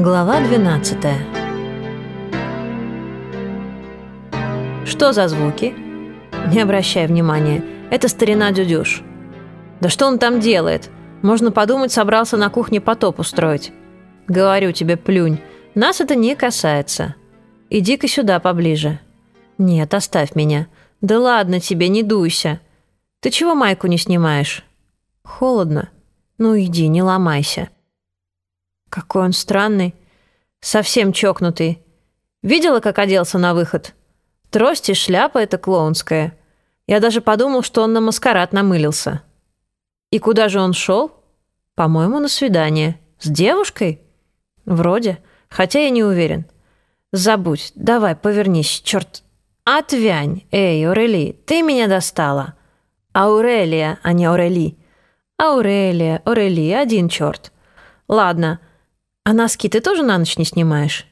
Глава 12 Что за звуки? Не обращай внимания, это старина Дюдюш. Да что он там делает? Можно подумать, собрался на кухне потоп устроить. Говорю тебе, плюнь, нас это не касается. Иди-ка сюда поближе. Нет, оставь меня. Да ладно тебе, не дуйся. Ты чего майку не снимаешь? Холодно. Ну иди, не ломайся. Какой он странный. Совсем чокнутый. Видела, как оделся на выход? Трость и шляпа эта клоунская. Я даже подумал, что он на маскарад намылился. И куда же он шел? По-моему, на свидание. С девушкой? Вроде. Хотя я не уверен. Забудь. Давай, повернись, черт. Отвянь. Эй, Орели, ты меня достала. Аурелия, а не Орели. Аурелия, Орели, один черт. Ладно. А носки ты тоже на ночь не снимаешь?